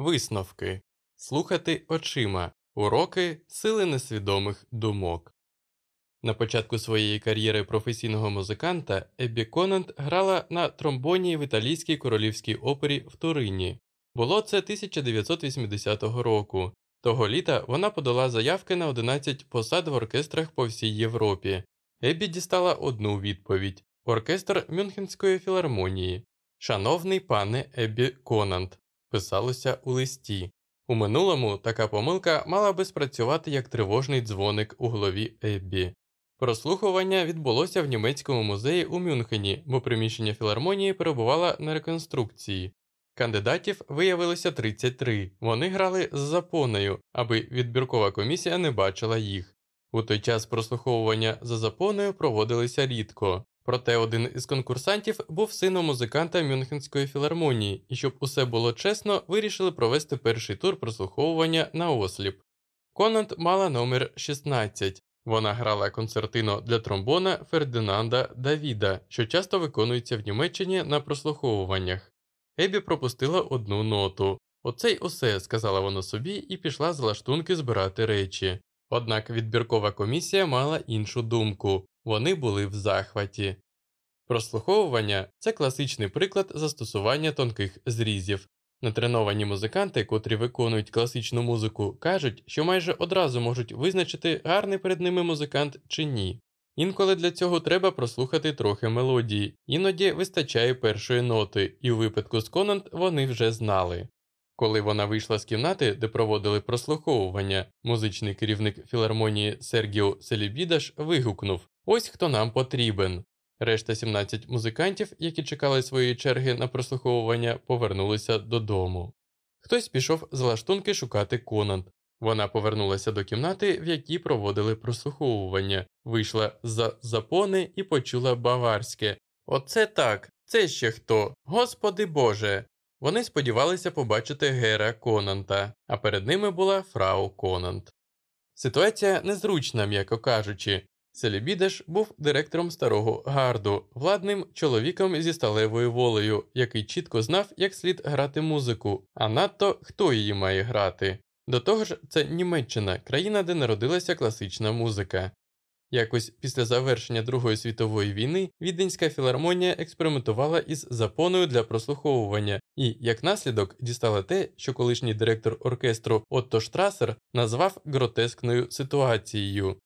Висновки слухати очима, уроки сили несвідомих думок. На початку своєї кар'єри професійного музиканта Еббі Конант грала на тромбоні в італійській королівській опері в Турині. Було це 1980 року. Того літа вона подала заявки на 11 посад в оркестрах по всій Європі. Еббі дістала одну відповідь оркестр Мюнхенської філармонії. Шановний пане Еббі Конант, писалося у листі. У минулому така помилка мала би спрацювати як тривожний дзвоник у голові Еббі. Прослухування відбулося в німецькому музеї у Мюнхені, бо приміщення філармонії перебувало на реконструкції. Кандидатів виявилося 33. Вони грали з запоною, аби відбіркова комісія не бачила їх. У той час прослуховування за запоною проводилися рідко. Проте один із конкурсантів був сином музиканта Мюнхенської філармонії, і щоб усе було чесно, вирішили провести перший тур прослуховування на осліп. Конант мала номер 16. Вона грала концертино для тромбона Фердинанда Давіда, що часто виконується в Німеччині на прослуховуваннях. Ебі пропустила одну ноту. Оце й усе, сказала вона собі, і пішла з лаштунки збирати речі. Однак відбіркова комісія мала іншу думку вони були в захваті. Прослуховування це класичний приклад застосування тонких зрізів. Натреновані музиканти, котрі виконують класичну музику, кажуть, що майже одразу можуть визначити, гарний перед ними музикант чи ні. Інколи для цього треба прослухати трохи мелодії, іноді вистачає першої ноти, і у випадку з Конант вони вже знали. Коли вона вийшла з кімнати, де проводили прослуховування, музичний керівник філармонії Сергіо Селібідаш вигукнув Ось хто нам потрібен. Решта 17 музикантів, які чекали своєї черги на прослуховування, повернулися додому. Хтось пішов з лаштунки шукати Конант. Вона повернулася до кімнати, в якій проводили прослуховування, вийшла за запони і почула баварське. Оце так, це ще хто? Господи Боже. Вони сподівалися побачити Гера Конанта, а перед ними була фрау Конант. Ситуація незручна, м'яко кажучи. Селібідеш був директором старого гарду, владним чоловіком зі сталевою волею, який чітко знав, як слід грати музику, а надто хто її має грати. До того ж, це Німеччина, країна, де народилася класична музика. Якось після завершення Другої світової війни Віденська філармонія експериментувала із запоною для прослуховування і, як наслідок, дістала те, що колишній директор оркестру Отто Штрасер назвав гротескною ситуацією.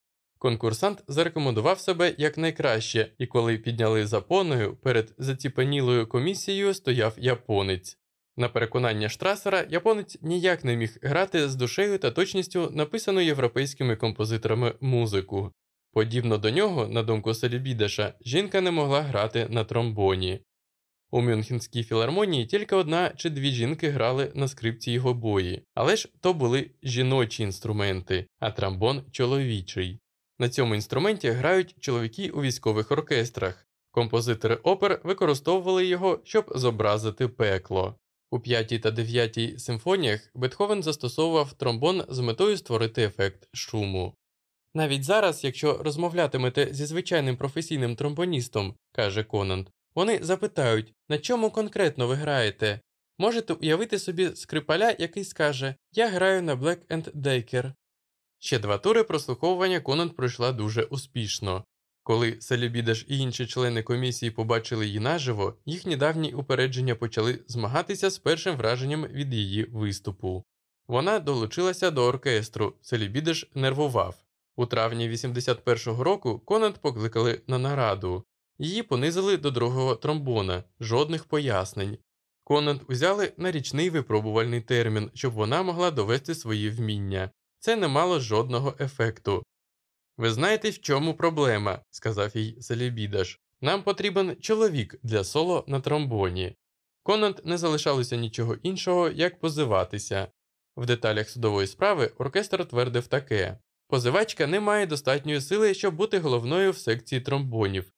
Конкурсант зарекомендував себе як найкраще, і коли підняли запоною, перед заціпанілою комісією стояв японець. На переконання Штрасера, японець ніяк не міг грати з душею та точністю написану європейськими композиторами музику. Подібно до нього, на думку Селібідеша, жінка не могла грати на тромбоні. У Мюнхенській філармонії тільки одна чи дві жінки грали на скрипці й гобої, але ж то були жіночі інструменти, а тромбон чоловічий. На цьому інструменті грають чоловіки у військових оркестрах. Композитори опер використовували його, щоб зобразити пекло. У п'ятій та дев'ятій симфоніях Бетховен застосовував тромбон з метою створити ефект шуму. Навіть зараз, якщо розмовлятимете зі звичайним професійним тромбоністом, каже Конант, вони запитають, на чому конкретно ви граєте. Можете уявити собі скрипаля, який скаже Я граю на Black and Decker. Ще два тури прослуховування Конант пройшла дуже успішно. Коли Селібідаш і інші члени комісії побачили її наживо, їхні давні упередження почали змагатися з першим враженням від її виступу. Вона долучилася до оркестру, Селібідаш нервував. У травні 81-го року Конант покликали на нараду, її понизили до другого тромбона, жодних пояснень. Конант узяли на річний випробувальний термін, щоб вона могла довести свої вміння. Це не мало жодного ефекту. Ви знаєте, в чому проблема, сказав їй Селібідаш. Нам потрібен чоловік для соло на тромбоні. Конант не залишалося нічого іншого, як позиватися. В деталях судової справи оркестр твердив таке позивачка не має достатньої сили, щоб бути головною в секції тромбонів.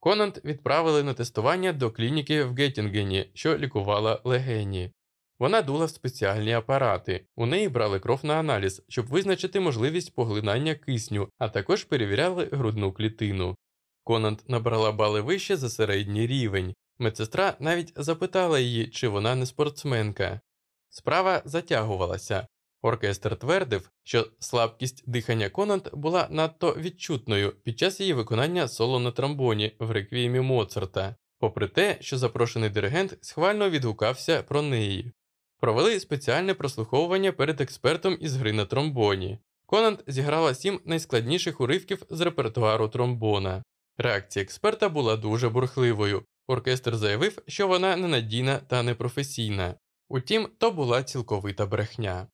Конант відправили на тестування до клініки в Геттінгені, що лікувала легені. Вона дула в спеціальні апарати. У неї брали кров на аналіз, щоб визначити можливість поглинання кисню, а також перевіряли грудну клітину. Конант набрала бали вище за середній рівень. Медсестра навіть запитала її, чи вона не спортсменка. Справа затягувалася. Оркестр твердив, що слабкість дихання Конант була надто відчутною під час її виконання соло на тромбоні в реквіємі Моцарта, попри те, що запрошений диригент схвально відгукався про неї. Провели спеціальне прослуховування перед експертом із гри на тромбоні. Конант зіграла сім найскладніших уривків з репертуару тромбона. Реакція експерта була дуже бурхливою. Оркестр заявив, що вона ненадійна та непрофесійна. Утім, то була цілковита брехня.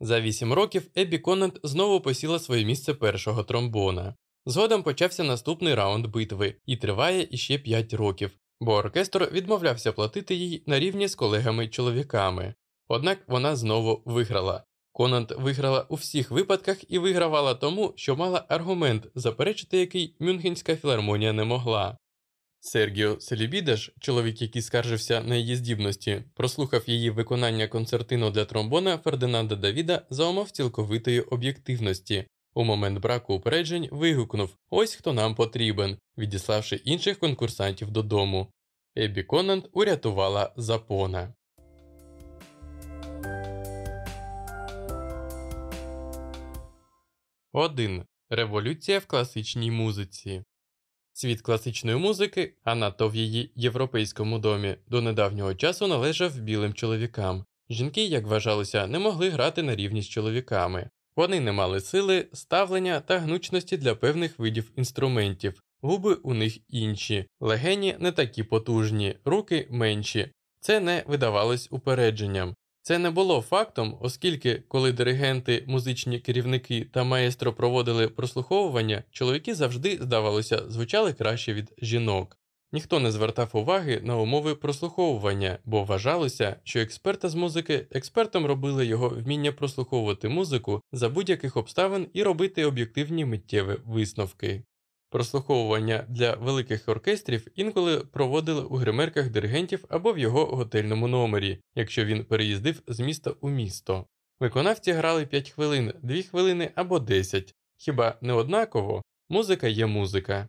За вісім років Ебі Конант знову посіла своє місце першого тромбона. Згодом почався наступний раунд битви і триває іще п'ять років, бо оркестр відмовлявся платити їй на рівні з колегами-чоловіками. Однак вона знову виграла. Конант виграла у всіх випадках і вигравала тому, що мала аргумент, заперечити який Мюнхенська філармонія не могла. Сергіо Селібідеш, чоловік, який скаржився на її здібності, прослухав її виконання концертину для тромбона Фердинанда Давіда за умов цілковитої об'єктивності. У момент браку упереджень вигукнув Ось хто нам потрібен, відіславши інших конкурсантів додому. Ебі Конант урятувала запона. Один. Революція в класичній музиці. Світ класичної музики, а надто в її європейському домі, до недавнього часу належав білим чоловікам. Жінки, як вважалося, не могли грати на рівні з чоловіками. Вони не мали сили, ставлення та гнучності для певних видів інструментів, губи у них інші, легені не такі потужні, руки менші. Це не видавалось упередженням. Це не було фактом, оскільки, коли диригенти, музичні керівники та маестро проводили прослуховування, чоловіки завжди, здавалося, звучали краще від жінок. Ніхто не звертав уваги на умови прослуховування, бо вважалося, що експерта з музики експертом робили його вміння прослуховувати музику за будь-яких обставин і робити об'єктивні миттєві висновки. Прослуховування для великих оркестрів інколи проводили у гримерках диригентів або в його готельному номері, якщо він переїздив з міста у місто. Виконавці грали 5 хвилин, 2 хвилини або 10. Хіба не однаково? Музика є музика.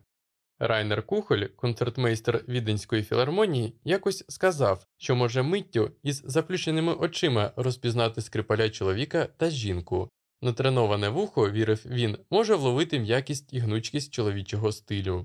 Райнер Кухоль, концертмейстер Віденської філармонії, якось сказав, що може миттю із заплющеними очима розпізнати скрипаля чоловіка та жінку, Натреноване вухо, вірив він, може вловити м'якість і гнучкість чоловічого стилю.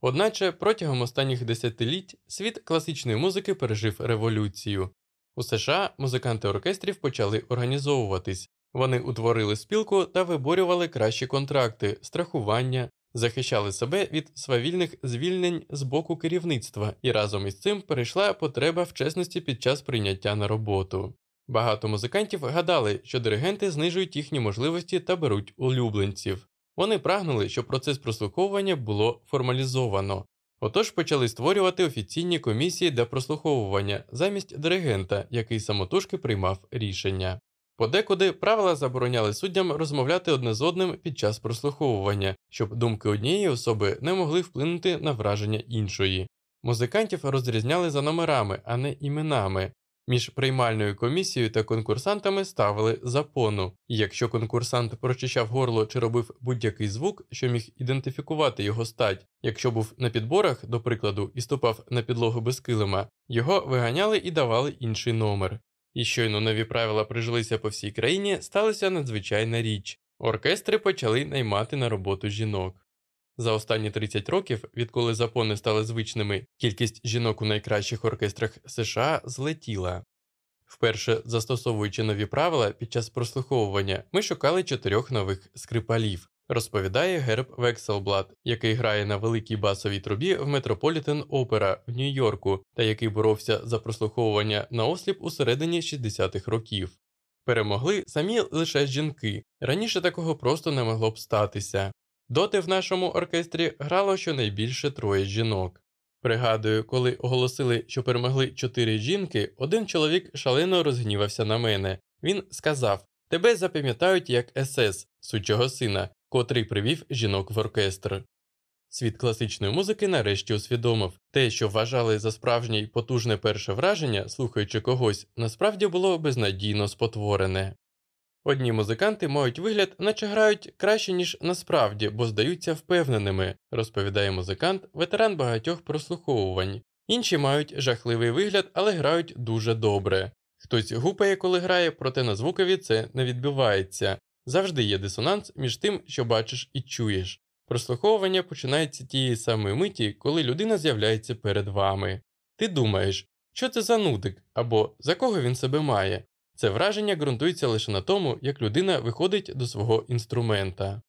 Одначе протягом останніх десятиліть світ класичної музики пережив революцію. У США музиканти оркестрів почали організовуватись, вони утворили спілку та виборювали кращі контракти, страхування, захищали себе від свавільних звільнень з боку керівництва, і разом із цим перейшла потреба в чесності під час прийняття на роботу. Багато музикантів гадали, що диригенти знижують їхні можливості та беруть улюбленців. Вони прагнули, щоб процес прослуховування було формалізовано. Отож почали створювати офіційні комісії для прослуховування замість диригента, який самотужки приймав рішення. Подекуди правила забороняли суддям розмовляти одне з одним під час прослуховування, щоб думки однієї особи не могли вплинути на враження іншої. Музикантів розрізняли за номерами, а не іменами, між приймальною комісією та конкурсантами ставили запону, і якщо конкурсант прочищав горло чи робив будь-який звук, що міг ідентифікувати його стать, якщо був на підборах, до прикладу, і ступав на підлогу без килима, його виганяли і давали інший номер. І щойно нові правила прижилися по всій країні, сталася надзвичайна річ. Оркестри почали наймати на роботу жінок. За останні 30 років, відколи запони стали звичними, кількість жінок у найкращих оркестрах США злетіла. Вперше застосовуючи нові правила під час прослуховування, ми шукали чотирьох нових скрипалів, розповідає Герб Векселблад, який грає на великій басовій трубі в Метрополітен Опера в Нью-Йорку та який боровся за прослуховування на осліп у середині 60-х років. Перемогли самі лише жінки. Раніше такого просто не могло б статися. Доти в нашому оркестрі грало щонайбільше троє жінок. Пригадую, коли оголосили, що перемогли чотири жінки, один чоловік шалено розгнівався на мене. Він сказав: Тебе запам'ятають як СС, сучого сина, котрий привів жінок в оркестр. Світ класичної музики нарешті усвідомив те, що вважали за справжнє й потужне перше враження, слухаючи когось, насправді було безнадійно спотворене. Одні музиканти мають вигляд, наче грають краще, ніж насправді, бо здаються впевненими, розповідає музикант, ветеран багатьох прослуховувань. Інші мають жахливий вигляд, але грають дуже добре. Хтось гупає, коли грає, проте на звукові це не відбувається. Завжди є дисонанс між тим, що бачиш і чуєш. Прослуховування починається тієї самої миті, коли людина з'являється перед вами. Ти думаєш, що це за нудик або за кого він себе має. Це враження ґрунтується лише на тому, як людина виходить до свого інструмента.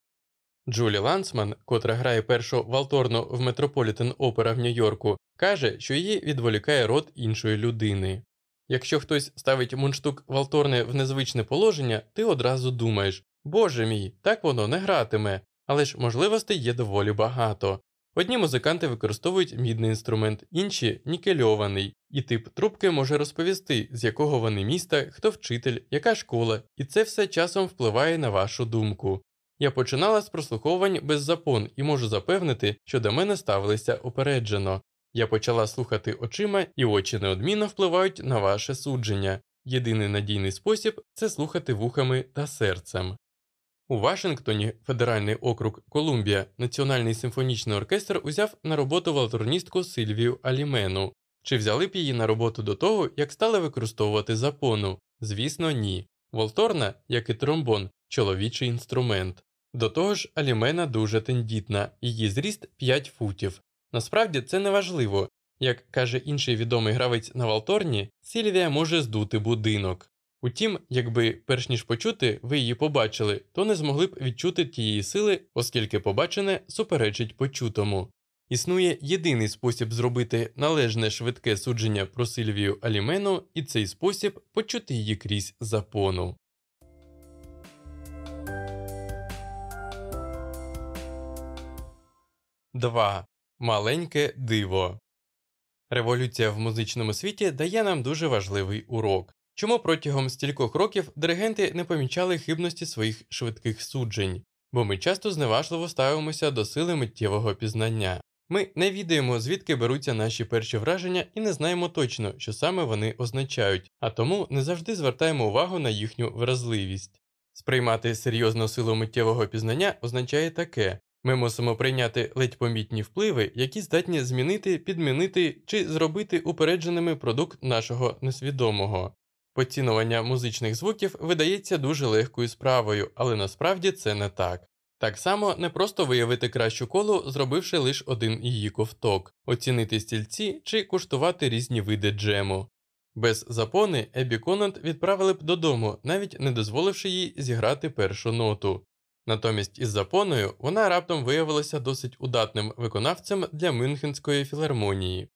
Джулі Лансман, котра грає першу валторну в Метрополітен Опера в Нью-Йорку, каже, що її відволікає рот іншої людини. Якщо хтось ставить мундштук валторни в незвичне положення, ти одразу думаєш Боже мій, так воно не гратиме, але ж можливостей є доволі багато. Одні музиканти використовують мідний інструмент, інші нікельований, і тип трубки може розповісти, з якого вони міста, хто вчитель, яка школа, і це все часом впливає на вашу думку. Я починала з прослуховувань без запон і можу запевнити, що до мене ставилися упереджено. Я почала слухати очима, і очі неодмінно впливають на ваше судження. Єдиний надійний спосіб це слухати вухами та серцем. У Вашингтоні, федеральний округ Колумбія, Національний симфонічний оркестр узяв на роботу валторністку Сильвію Алімену. Чи взяли б її на роботу до того, як стали використовувати запону? Звісно, ні. Волторна, як і тромбон, чоловічий інструмент. До того ж, Алімена дуже тендітна, її зріст 5 футів. Насправді це не важливо. Як каже інший відомий гравець на Валторні, Сильвія може здути будинок. Утім, якби перш ніж почути, ви її побачили, то не змогли б відчути тієї сили, оскільки побачене суперечить почутому. Існує єдиний спосіб зробити належне швидке судження про Сильвію Алімену, і цей спосіб почути її крізь запону. Два. Маленьке диво. Революція в музичному світі дає нам дуже важливий урок. Чому протягом стількох років диригенти не помічали хибності своїх швидких суджень, бо ми часто зневажливо ставимося до сили миттєвого пізнання. Ми не відаємо, звідки беруться наші перші враження, і не знаємо точно, що саме вони означають, а тому не завжди звертаємо увагу на їхню вразливість. Сприймати серйозну силу миттєвого пізнання означає таке ми мусимо прийняти ледь помітні впливи, які здатні змінити, підмінити чи зробити упередженими продукт нашого несвідомого. Поцінування музичних звуків видається дуже легкою справою, але насправді це не так. Так само не просто виявити кращу колу, зробивши лише один її ковток, оцінити стільці чи куштувати різні види джему. Без запони Ебі Конант відправили б додому, навіть не дозволивши їй зіграти першу ноту. Натомість із запоною вона раптом виявилася досить удатним виконавцем для Мюнхенської філармонії.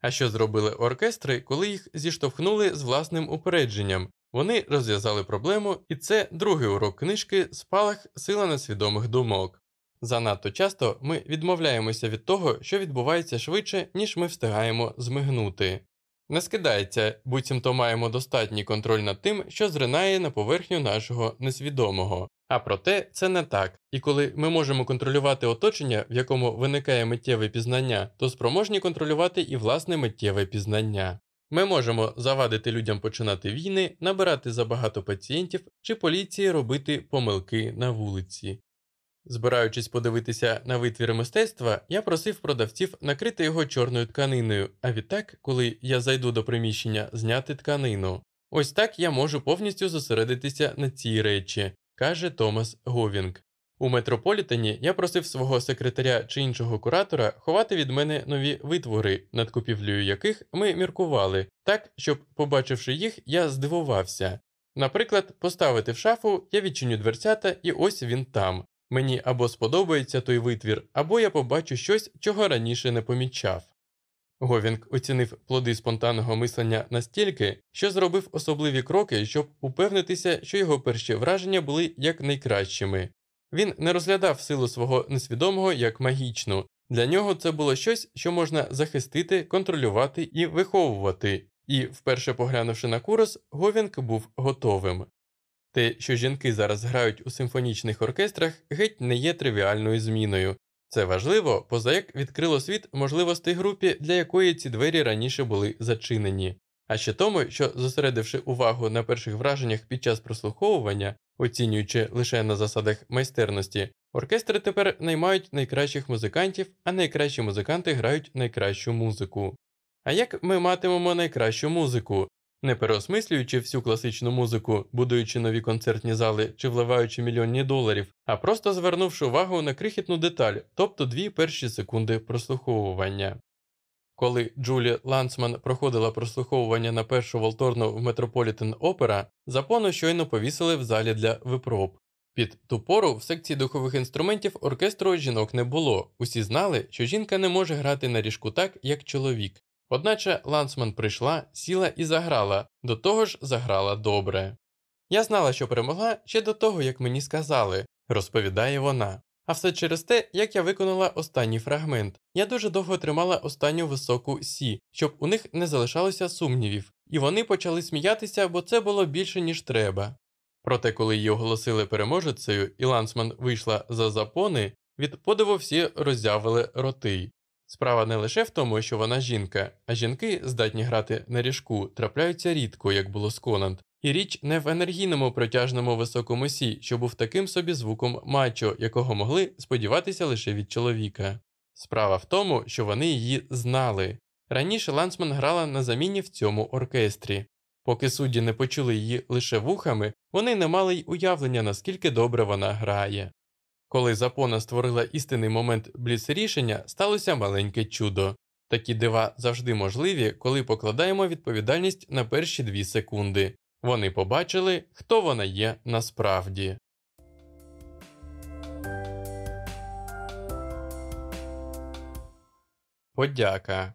А що зробили оркестри, коли їх зіштовхнули з власним упередженням? Вони розв'язали проблему, і це другий урок книжки Спалах сила несвідомих думок. Занадто часто ми відмовляємося від того, що відбувається швидше, ніж ми встигаємо змигнути. Не скидається, буцімто маємо достатній контроль над тим, що зринає на поверхню нашого несвідомого. А проте це не так, і коли ми можемо контролювати оточення, в якому виникає миттєве пізнання, то спроможні контролювати і власне миттєве пізнання. Ми можемо завадити людям починати війни, набирати забагато пацієнтів чи поліції робити помилки на вулиці. Збираючись подивитися на витвіри мистецтва, я просив продавців накрити його чорною тканиною, а відтак, коли я зайду до приміщення, зняти тканину. Ось так я можу повністю зосередитися на цій речі, каже Томас Говінг. У метрополітені я просив свого секретаря чи іншого куратора ховати від мене нові витвори, над купівлею яких ми міркували, так, щоб, побачивши їх, я здивувався. Наприклад, поставити в шафу, я відчиню дверцята, і ось він там. Мені або сподобається той витвір, або я побачу щось, чого раніше не помічав. Говінг оцінив плоди спонтанного мислення настільки, що зробив особливі кроки, щоб упевнитися, що його перші враження були як найкращими. Він не розглядав силу свого несвідомого як магічну, для нього це було щось, що можна захистити, контролювати і виховувати, і, вперше поглянувши на курс, Говінг був готовим. Те, що жінки зараз грають у симфонічних оркестрах, геть не є тривіальною зміною. Це важливо, поза як відкрило світ можливостей групі, для якої ці двері раніше були зачинені. А ще тому, що зосередивши увагу на перших враженнях під час прослуховування, оцінюючи лише на засадах майстерності, оркестри тепер наймають найкращих музикантів, а найкращі музиканти грають найкращу музику. А як ми матимемо найкращу музику? Не переосмислюючи всю класичну музику, будуючи нові концертні зали чи вливаючи мільйонні доларів, а просто звернувши увагу на крихітну деталь, тобто дві перші секунди прослуховування. Коли Джулі Лансман проходила прослуховування на першу волторну в Метрополітен Опера, запону щойно повісили в залі для випроб. Під ту пору в секції духових інструментів оркестру жінок не було, усі знали, що жінка не може грати на ріжку так, як чоловік. Одначе Лансман прийшла, сіла і заграла, до того ж заграла добре. Я знала, що перемогла ще до того, як мені сказали, розповідає вона. А все через те, як я виконала останній фрагмент. Я дуже довго тримала останню високу сі, щоб у них не залишалося сумнівів, і вони почали сміятися, бо це було більше, ніж треба. Проте, коли її оголосили переможецею, і лансман вийшла за запони, від подиву всі роззявили роти. Справа не лише в тому, що вона жінка, а жінки, здатні грати на ріжку, трапляються рідко, як було з Конант. І річ не в енергійному протяжному високому сі, що був таким собі звуком мачо, якого могли сподіватися лише від чоловіка. Справа в тому, що вони її знали. Раніше Лансман грала на заміні в цьому оркестрі. Поки судді не почули її лише вухами, вони не мали й уявлення, наскільки добре вона грає. Коли Запона створила істинний момент бліц-рішення, сталося маленьке чудо. Такі дива завжди можливі, коли покладаємо відповідальність на перші дві секунди. Вони побачили, хто вона є насправді. Подяка.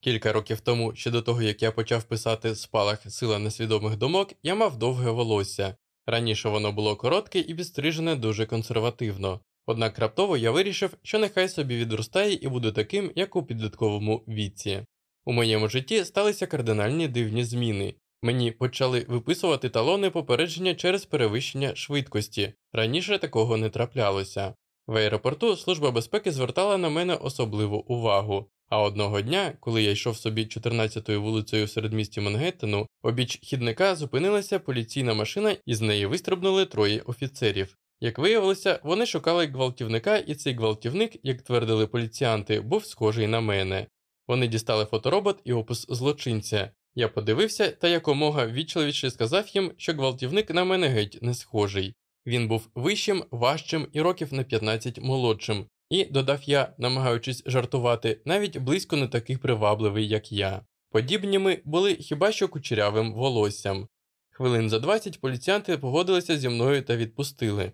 Кілька років тому, ще до того як я почав писати спалах сила несвідомих думок, я мав довге волосся. Раніше воно було коротке і підстрижене дуже консервативно. Однак раптово я вирішив, що нехай собі відростає і буде таким, як у підлітковому віці. У моєму житті сталися кардинальні дивні зміни. Мені почали виписувати талони попередження через перевищення швидкості. Раніше такого не траплялося. В аеропорту Служба безпеки звертала на мене особливу увагу. А одного дня, коли я йшов собі 14-ю вулицею в середмісті Мангеттену, обіч хідника зупинилася поліційна машина і з неї вистрибнули троє офіцерів. Як виявилося, вони шукали гвалтівника, і цей гвалтівник, як твердили поліціянти, був схожий на мене. Вони дістали фоторобот і опис злочинця. Я подивився та якомога відчоловіче сказав їм, що гвалтівник на мене геть не схожий. Він був вищим, важчим і років на 15 молодшим, і, додав я, намагаючись жартувати, навіть близько не такий привабливий, як я. Подібніми були хіба що кучерявим волоссям. Хвилин за 20 поліціянти погодилися зі мною та відпустили.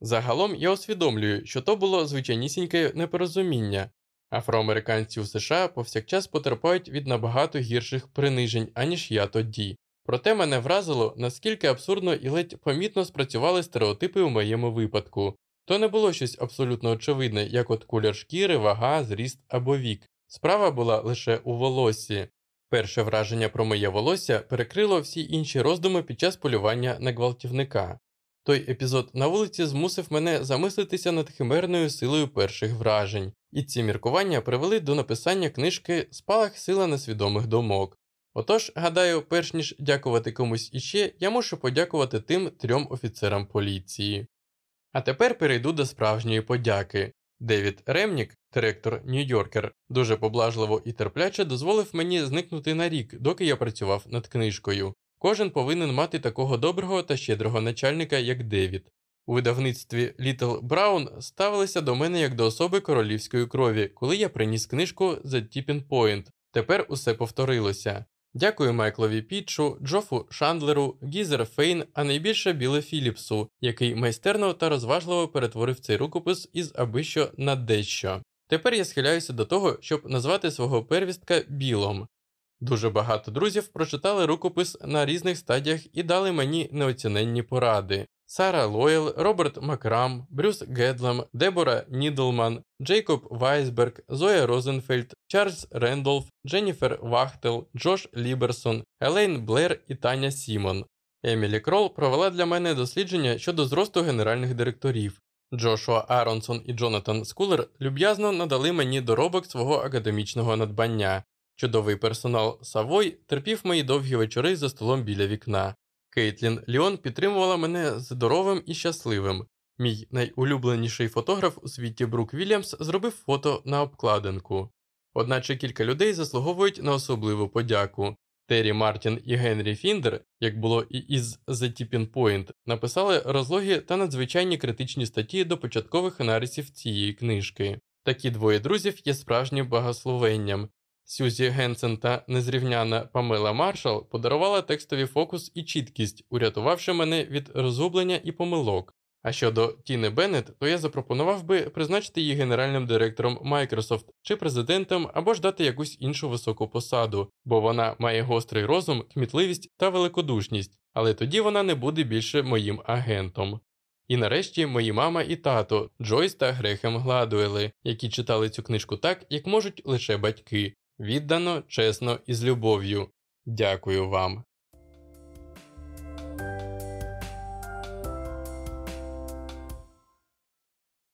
Загалом я усвідомлюю, що то було звичайнісіньке непорозуміння. Афроамериканці у США повсякчас потерпають від набагато гірших принижень, аніж я тоді. Проте мене вразило, наскільки абсурдно і ледь помітно спрацювали стереотипи у моєму випадку. То не було щось абсолютно очевидне, як от кольор шкіри, вага, зріст або вік. Справа була лише у волоссі. Перше враження про моє волосся перекрило всі інші роздуми під час полювання на гвалтівника. Той епізод на вулиці змусив мене замислитися над химерною силою перших вражень, і ці міркування привели до написання книжки Спалах сила несвідомих думок. Отож, гадаю, перш ніж дякувати комусь іще, я мушу подякувати тим трьом офіцерам поліції. А тепер перейду до справжньої подяки. Девід Ремнік, директор Нью-Йоркер, дуже поблажливо і терпляче дозволив мені зникнути на рік, доки я працював над книжкою. Кожен повинен мати такого доброго та щедрого начальника, як Девід. У видавництві Літл Браун ставилися до мене як до особи королівської крові, коли я приніс книжку The Tipping Point. Тепер усе повторилося. Дякую Майклові Пітчу, Джофу Шандлеру, Гізер Фейн, а найбільше Біле Філіпсу, який майстерно та розважливо перетворив цей рукопис із аби що на дещо. Тепер я схиляюся до того, щоб назвати свого первістка Біллом. Дуже багато друзів прочитали рукопис на різних стадіях і дали мені неоціненні поради. Сара Лойл, Роберт Макрам, Брюс Гедлем, Дебора Нідлман, Джейкоб Вайсберг, Зоя Розенфельд, Чарльз Рендолф, Дженніфер Вахтел, Джош Ліберсон, Елейн Блер і Таня Сімон. Емілі Крол провела для мене дослідження щодо зросту генеральних директорів. Джошуа Аронсон і Джонатан Скулер люб'язно надали мені доробок свого академічного надбання. Чудовий персонал Савой терпів мої довгі вечори за столом біля вікна. Кейтлін Ліон підтримувала мене здоровим і щасливим. Мій найулюбленіший фотограф у світі Брук Вільямс зробив фото на обкладинку. Одначе кілька людей заслуговують на особливу подяку. Террі Мартін і Генрі Фіндер, як було і із The Tipping Point, написали розлогі та надзвичайні критичні статті до початкових аналізів цієї книжки. Такі двоє друзів є справжнім благословенням. Сюзі Генсен та незрівняна Памела Маршал подарувала текстові фокус і чіткість, урятувавши мене від розгублення і помилок. А щодо Тіни Беннет, то я запропонував би призначити її генеральним директором Microsoft чи президентом або ж дати якусь іншу високу посаду, бо вона має гострий розум, кмітливість та великодушність, але тоді вона не буде більше моїм агентом. І нарешті мої мама і тато Джойс та Грехем Гладуели, які читали цю книжку так, як можуть лише батьки, віддано, чесно і з любов'ю. Дякую вам.